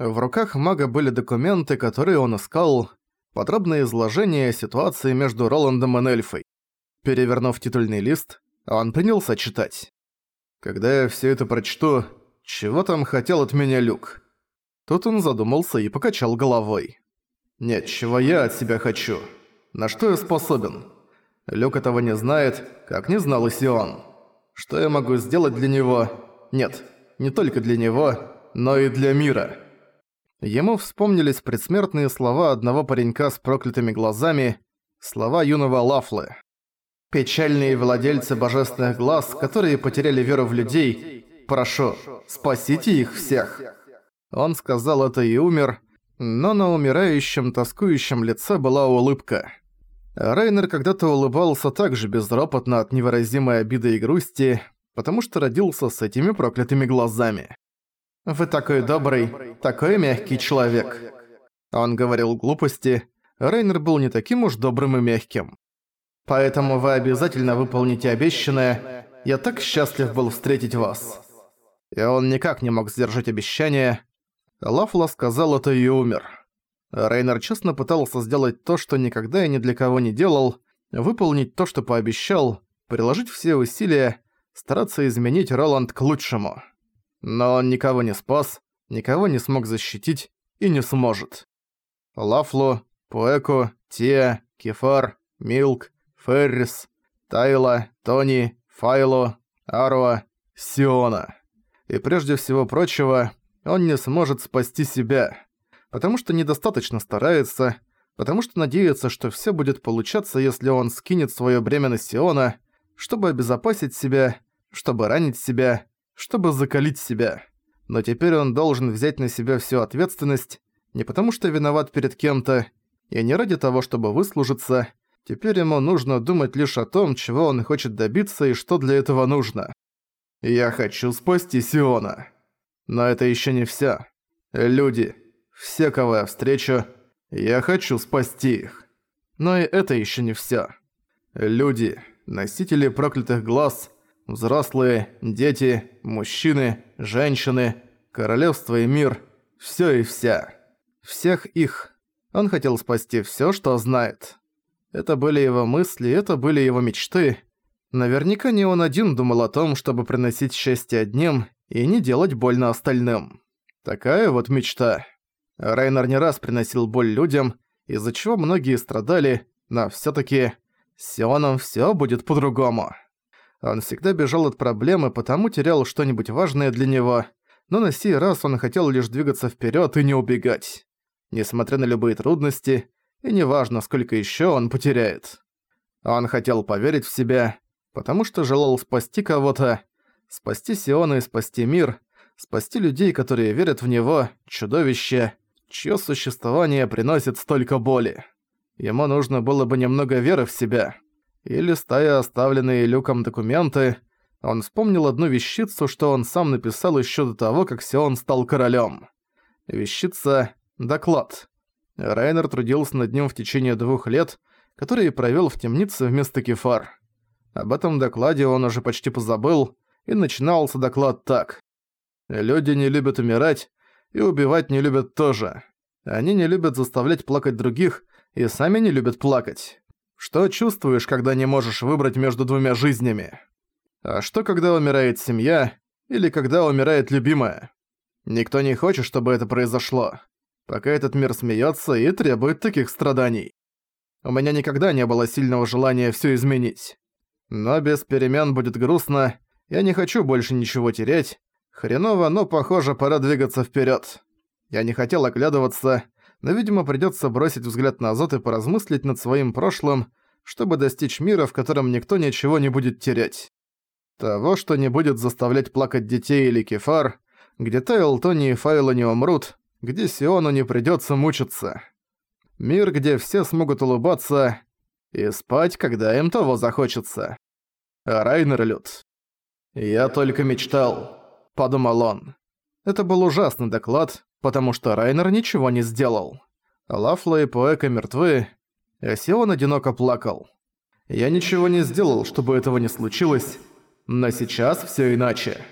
В руках мага были документы, которые он искал, подробное изложение ситуации между Роландом и Эльфой. Перевернув титульный лист, он принялся читать. «Когда я всё это прочту, чего там хотел от меня Люк?» Тут он задумался и покачал головой. «Нет, чего я от себя хочу? На что я способен? Люк этого не знает, как не знал и Сион. Что я могу сделать для него? Нет, не только для него, но и для мира». Ему вспомнились предсмертные слова одного паренька с проклятыми глазами, слова юного Лафлы. «Печальные владельцы божественных глаз, которые потеряли веру в людей, прошу, спасите их всех!» Он сказал это и умер, но на умирающем, тоскующем лице была улыбка. Рейнер когда-то улыбался так же безропотно от невыразимой обиды и грусти, потому что родился с этими проклятыми глазами. «Вы такой добрый, такой мягкий человек». Он говорил глупости, Рейнер был не таким уж добрым и мягким. «Поэтому вы обязательно выполните обещанное. Я так счастлив был встретить вас». И он никак не мог сдержать обещание. Лафла сказал это и умер. Рейнер честно пытался сделать то, что никогда и ни для кого не делал, выполнить то, что пообещал, приложить все усилия, стараться изменить Роланд к лучшему. Но он никого не спас, никого не смог защитить и не сможет. Лафлу, Пуэко, Тия, Кефар, Милк, Феррис, Тайла, Тони, Файло, Аруа, Сиона. И прежде всего прочего, он не сможет спасти себя, потому что недостаточно старается, потому что надеется, что все будет получаться, если он скинет свое бремя на Сиона, чтобы обезопасить себя, чтобы ранить себя, чтобы закалить себя. Но теперь он должен взять на себя всю ответственность, не потому что виноват перед кем-то, и не ради того, чтобы выслужиться, теперь ему нужно думать лишь о том, чего он хочет добиться и что для этого нужно. «Я хочу спасти Сиона». Но это еще не все. Люди, все, кого я встречу, я хочу спасти их. Но и это еще не все. Люди, носители проклятых глаз, взрослые, дети, мужчины, женщины, королевство и мир, все и вся. Всех их. Он хотел спасти все, что знает. Это были его мысли, это были его мечты. Наверняка не он один думал о том, чтобы приносить счастье одним и не делать больно остальным. Такая вот мечта. Райнер не раз приносил боль людям, из-за чего многие страдали, но всё-таки с Сионом всё будет по-другому. Он всегда бежал от проблемы, потому терял что-нибудь важное для него, но на сей раз он хотел лишь двигаться вперёд и не убегать. Несмотря на любые трудности, и неважно, сколько ещё он потеряет. Он хотел поверить в себя, потому что желал спасти кого-то, спасти Сиона и спасти мир, спасти людей, которые верят в него, чудовище, чье существование приносит столько боли. Ему нужно было бы немного веры в себя. И листая оставленные Люком документы, он вспомнил одну вещицу, что он сам написал еще до того, как Сион стал королем. Вещица — доклад. Райнер трудился над ним в течение двух лет, которые провел в темнице вместо кефар. Об этом докладе он уже почти позабыл, и начинался доклад так. «Люди не любят умирать, и убивать не любят тоже. Они не любят заставлять плакать других, и сами не любят плакать. Что чувствуешь, когда не можешь выбрать между двумя жизнями? А что, когда умирает семья, или когда умирает любимая? Никто не хочет, чтобы это произошло, пока этот мир смеется и требует таких страданий. У меня никогда не было сильного желания все изменить. Но без перемен будет грустно, я не хочу больше ничего терять. Хреново, но, похоже, пора двигаться вперед. Я не хотел оглядываться, но, видимо, придется бросить взгляд назад и поразмыслить над своим прошлым, чтобы достичь мира, в котором никто ничего не будет терять. Того, что не будет заставлять плакать детей или кефар, где Тайл, Тони и Файла не умрут, где Сиону не придется мучиться. Мир, где все смогут улыбаться и спать, когда им того захочется. Райнер Люд. «Я только мечтал», — подумал он. Это был ужасный доклад, потому что Райнер ничего не сделал. Лафла и Поэка мертвы, а Сион одиноко плакал. Я ничего не сделал, чтобы этого не случилось, но сейчас всё иначе.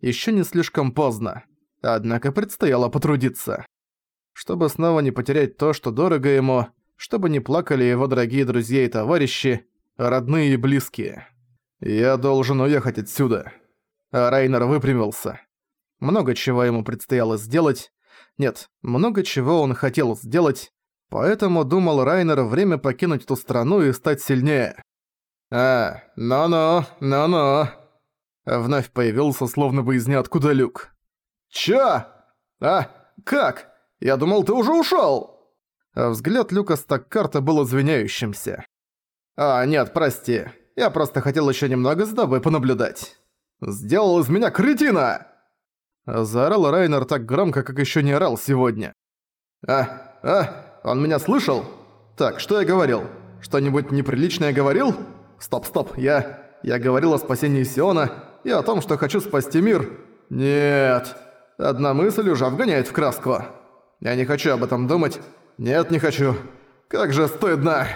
Ещё не слишком поздно. Однако предстояло потрудиться. Чтобы снова не потерять то, что дорого ему, чтобы не плакали его дорогие друзья и товарищи, родные и близкие. «Я должен уехать отсюда». А Райнер выпрямился. Много чего ему предстояло сделать. Нет, много чего он хотел сделать, поэтому думал Райнер время покинуть эту страну и стать сильнее. «А, ну-ну, ну-ну». Вновь появился, словно бы из ниоткуда люк. «Чё? А, как? Я думал, ты уже ушёл!» Взгляд Люка Стаккарта был извиняющимся. «А, нет, прости. Я просто хотел ещё немного с тобой понаблюдать. Сделал из меня кретина!» Заорал Райнер так громко, как ещё не орал сегодня. «А, а, он меня слышал? Так, что я говорил? Что-нибудь неприличное говорил? Стоп, стоп, я... Я говорил о спасении Сиона и о том, что хочу спасти мир. Нет, одна мысль уже вгоняет в краску. Я не хочу об этом думать. Нет, не хочу. Как же стыдно!»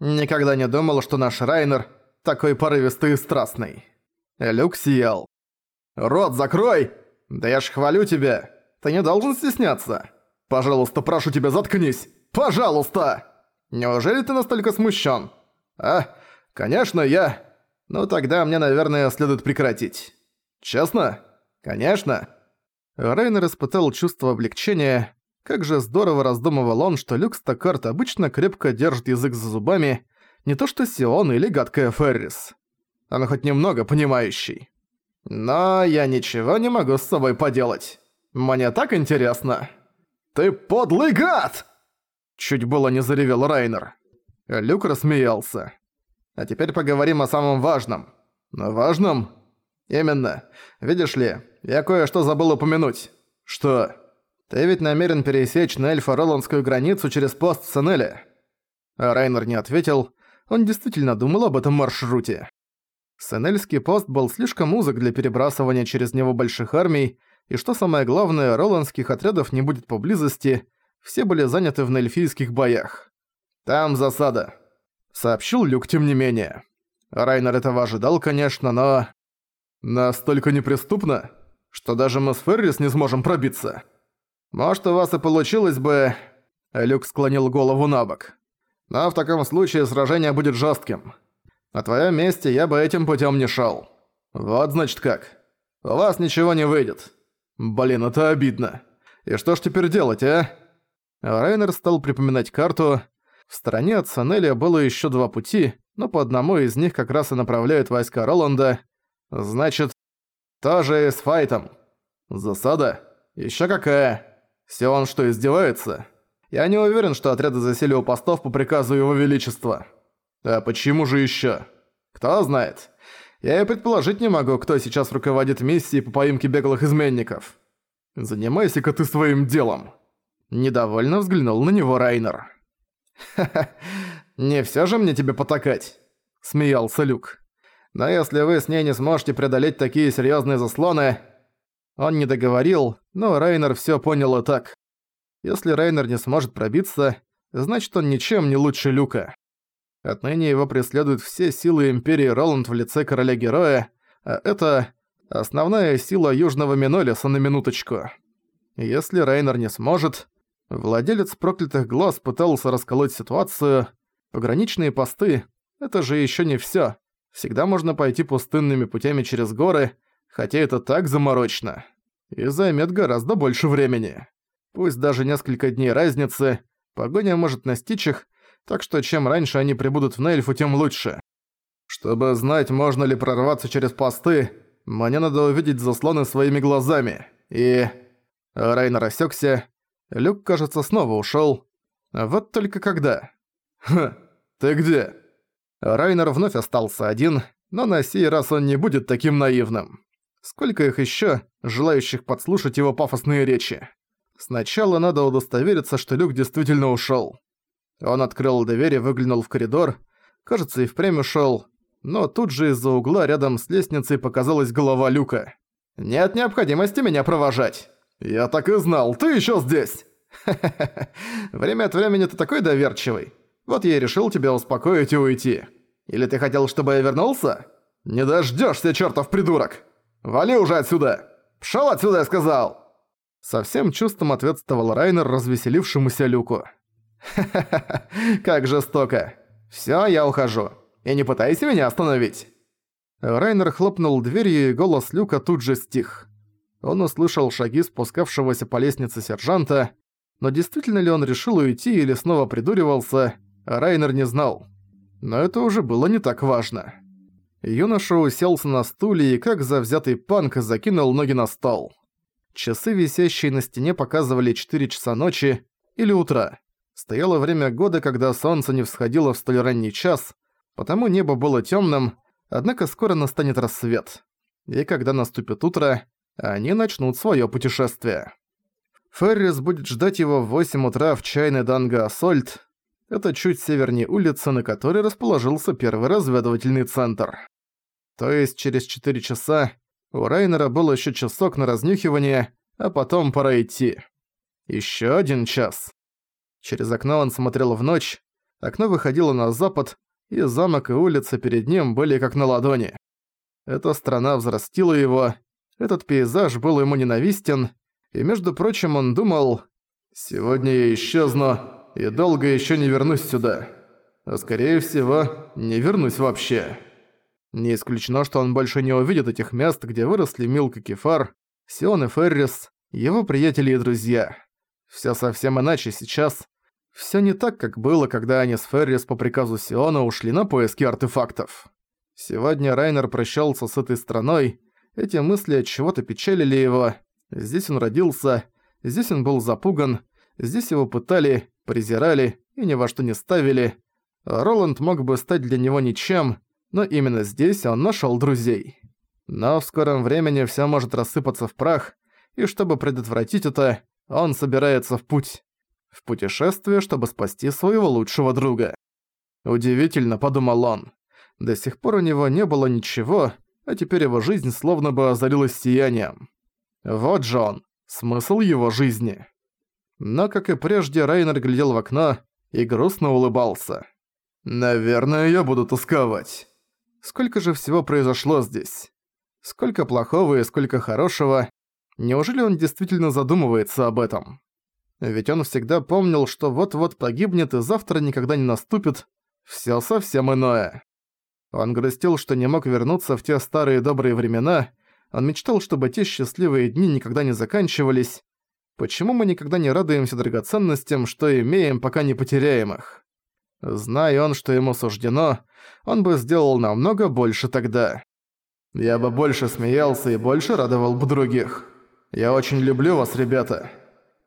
Никогда не думал, что наш Райнер такой порывистый и страстный. Люк сиял. «Рот закрой! Да я ж хвалю тебя! Ты не должен стесняться! Пожалуйста, прошу тебя, заткнись! Пожалуйста! Неужели ты настолько смущен? А, конечно, я... Ну тогда мне, наверное, следует прекратить. Честно? Конечно!» Райнер испытал чувство облегчения, как же здорово раздумывал он, что Люк Стаккарт обычно крепко держит язык за зубами, не то что Сион или гадкая Феррис. Он хоть немного понимающий. Но я ничего не могу с собой поделать. Мне так интересно. Ты подлый гад! Чуть было не заревел Райнер. Люк рассмеялся. А теперь поговорим о самом важном. Но важном? Именно. Видишь ли, я кое-что забыл упомянуть. Что? Ты ведь намерен пересечь на эльфа-роландскую границу через пост в Сенеле?» а Райнер не ответил, он действительно думал об этом маршруте. Сенельский пост был слишком узок для перебрасывания через него больших армий, и что самое главное, роландских отрядов не будет поблизости, все были заняты в нельфийских боях. «Там засада», — сообщил Люк тем не менее. Райнер этого ожидал, конечно, но... «Настолько неприступно, что даже мы с Феррис не сможем пробиться». «Может, у вас и получилось бы...» Люк склонил голову на бок. «Но в таком случае сражение будет жестким. На твоем месте я бы этим путем не шел. Вот значит как. У вас ничего не выйдет. Блин, это обидно. И что ж теперь делать, а?» Райнер стал припоминать карту. В стороне от Санеля было еще два пути, но по одному из них как раз и направляют войска Роланда. Значит, тоже с файтом. Засада? Еще какая? Сион что, издевается? Я не уверен, что отряды засели у постов по приказу Его Величества. А почему же ещё? Кто знает. Я и предположить не могу, кто сейчас руководит миссией по поимке беглых изменников. Занимайся-ка ты своим делом. Недовольно взглянул на него Райнер. «Ха-ха, не всё же мне тебе потакать», — смеялся Люк. «Но если вы с ней не сможете преодолеть такие серьёзные заслоны...» Он не договорил, но Райнер всё понял и так. Если Райнер не сможет пробиться, значит он ничем не лучше Люка. Отныне его преследуют все силы Империи Роланд в лице Короля-Героя, а это основная сила Южного Минолиса на минуточку. Если Райнер не сможет, владелец проклятых глаз пытался расколоть ситуацию, пограничные посты — это же ещё не всё. Всегда можно пойти пустынными путями через горы, хотя это так заморочно. И займет гораздо больше времени. Пусть даже несколько дней разницы, погоня может настичь их, так что чем раньше они прибудут в Нельфу, тем лучше. Чтобы знать, можно ли прорваться через посты, мне надо увидеть заслоны своими глазами. И... Райнер рассекся. Люк, кажется, снова ушел. Вот только когда. Хм, ты где? Райнер вновь остался один, но на сей раз он не будет таким наивным. Сколько их еще, желающих подслушать его пафосные речи? Сначала надо удостовериться, что Люк действительно ушел. Он открыл дверь и выглянул в коридор. Кажется, и впрямь ушел. Но тут же из-за угла рядом с лестницей показалась голова Люка. «Нет необходимости меня провожать!» «Я так и знал, ты еще здесь!» Время от времени ты такой доверчивый. Вот я и решил тебя успокоить и уйти. Или ты хотел, чтобы я вернулся? Не дождешься, чертов придурок!» «Вали уже отсюда! Пшёл отсюда, я сказал!» Со всем чувством ответствовал Райнер развеселившемуся Люку. «Ха-ха-ха, как жестоко. Всё, я ухожу. И не пытайся меня остановить!» Райнер хлопнул дверью, и голос Люка тут же стих. Он услышал шаги спускавшегося по лестнице сержанта, но действительно ли он решил уйти или снова придуривался, Райнер не знал. Но это уже было не так важно. Юноша уселся на стуле и как завзятый панк закинул ноги на стол. Часы, висящие на стене, показывали 4 часа ночи или утра. Стояло время года, когда солнце не всходило в столь ранний час, потому небо было тёмным, однако скоро настанет рассвет. И когда наступит утро, они начнут своё путешествие. Феррис будет ждать его в 8 утра в чайной Данга Ассольт. Это чуть севернее улицы, на которой расположился первый разведывательный центр. То есть через 4 часа у Райнера был еще часок на разнюхивание, а потом пора идти. Еще один час. Через окно он смотрел в ночь, окно выходило на запад, и замок и улица перед ним были как на ладони. Эта страна взрастила его, этот пейзаж был ему ненавистен, и между прочим он думал «Сегодня я исчезну, и долго еще не вернусь сюда. А скорее всего, не вернусь вообще». Не исключено, что он больше не увидит этих мест, где выросли Милк и Кефар, Сион и Феррис, его приятели и друзья. Всё совсем иначе сейчас. Всё не так, как было, когда они с Феррис по приказу Сиона ушли на поиски артефактов. Сегодня Райнер прощался с этой страной, эти мысли от чего-то печалили его. Здесь он родился, здесь он был запуган, здесь его пытали, презирали и ни во что не ставили. Роланд мог бы стать для него ничем, но именно здесь он нашёл друзей. Но в скором времени всё может рассыпаться в прах, и чтобы предотвратить это, он собирается в путь. В путешествие, чтобы спасти своего лучшего друга. Удивительно, подумал он. До сих пор у него не было ничего, а теперь его жизнь словно бы озарилась сиянием. Вот же он, смысл его жизни. Но, как и прежде, Райнер глядел в окно и грустно улыбался. «Наверное, я буду тосковать». Сколько же всего произошло здесь? Сколько плохого и сколько хорошего. Неужели он действительно задумывается об этом? Ведь он всегда помнил, что вот-вот погибнет и завтра никогда не наступит. Всё совсем иное. Он грустил, что не мог вернуться в те старые добрые времена. Он мечтал, чтобы те счастливые дни никогда не заканчивались. Почему мы никогда не радуемся драгоценностям, что имеем, пока не потеряем их? Зная он, что ему суждено, он бы сделал намного больше тогда. Я бы больше смеялся и больше радовал бы других. Я очень люблю вас, ребята.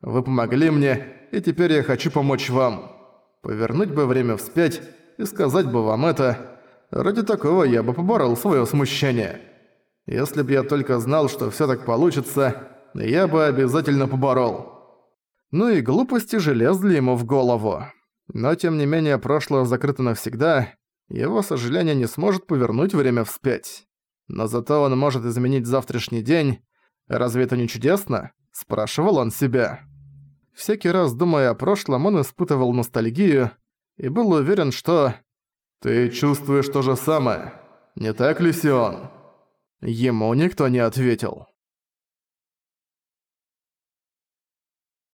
Вы помогли мне, и теперь я хочу помочь вам. Повернуть бы время вспять и сказать бы вам это. Ради такого я бы поборол своё смущение. Если бы я только знал, что всё так получится, я бы обязательно поборол. Ну и глупости же лезли ему в голову. Но тем не менее прошлое закрыто навсегда, его сожаление не сможет повернуть время вспять. Но зато он может изменить завтрашний день. Разве это не чудесно? Спрашивал он себя. Всякий раз, думая о прошлом, он испытывал ностальгию и был уверен, что... «Ты чувствуешь то же самое, не так ли, Сион?» Ему никто не ответил.